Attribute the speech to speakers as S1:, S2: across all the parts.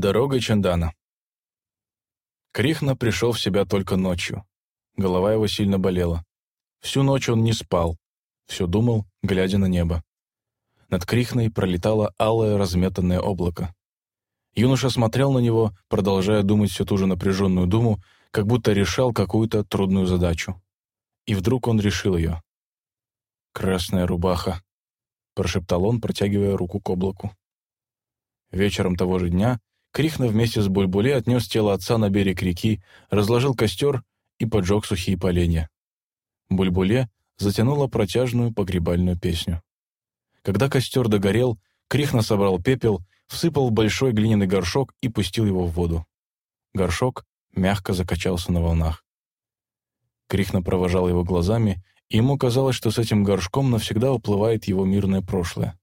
S1: Дорога Чандана. Крихна пришел в себя только ночью. Голова его сильно болела. Всю ночь он не спал. Все думал, глядя на небо. Над Крихной пролетало алое разметанное облако. Юноша смотрел на него, продолжая думать всю ту же напряженную думу, как будто решал какую-то трудную задачу. И вдруг он решил ее. «Красная рубаха», — прошептал он, протягивая руку к облаку. Вечером того же дня Крихна вместе с Бульбуле отнес тело отца на берег реки, разложил костер и поджег сухие поленья. Бульбуле затянула протяжную погребальную песню. Когда костер догорел, Крихна собрал пепел, всыпал большой глиняный горшок и пустил его в воду. Горшок мягко закачался на волнах. Крихна провожал его глазами, и ему казалось, что с этим горшком навсегда уплывает его мирное прошлое.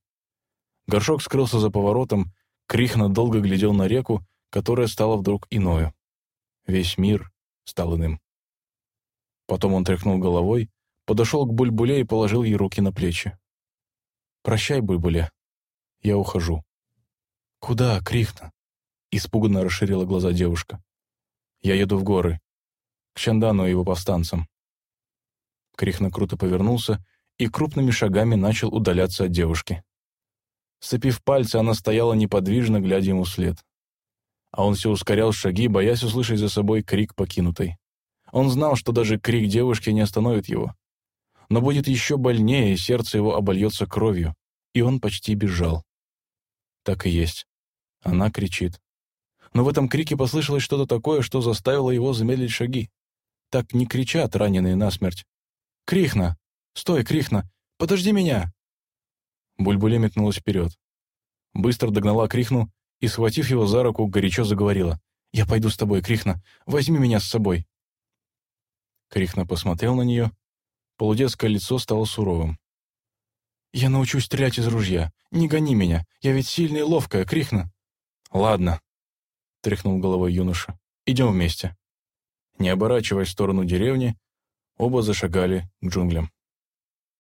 S1: Горшок скрылся за поворотом, Крихна долго глядел на реку, которая стала вдруг иною. Весь мир стал иным. Потом он тряхнул головой, подошел к Бульбуле и положил ей руки на плечи. «Прощай, Бульбуле. Я ухожу». «Куда, Крихна?» Испуганно расширила глаза девушка. «Я еду в горы. К Чандану и его повстанцам». Крихна круто повернулся и крупными шагами начал удаляться от девушки. Сцепив пальцы, она стояла неподвижно, глядя ему вслед. А он все ускорял шаги, боясь услышать за собой крик покинутой. Он знал, что даже крик девушки не остановит его. Но будет еще больнее, и сердце его обольется кровью. И он почти бежал. Так и есть. Она кричит. Но в этом крике послышалось что-то такое, что заставило его замедлить шаги. Так не кричат раненые насмерть. «Крихна! Стой, Крихна! Подожди меня!» Бульбуле метнулась вперед. Быстро догнала Крихну и, схватив его за руку, горячо заговорила. «Я пойду с тобой, Крихна. Возьми меня с собой». Крихна посмотрел на нее. Полудетское лицо стало суровым. «Я научусь стрелять из ружья. Не гони меня. Я ведь сильная и ловкая, Крихна». «Ладно», — тряхнул головой юноша. «Идем вместе». Не оборачиваясь в сторону деревни, оба зашагали к джунглям.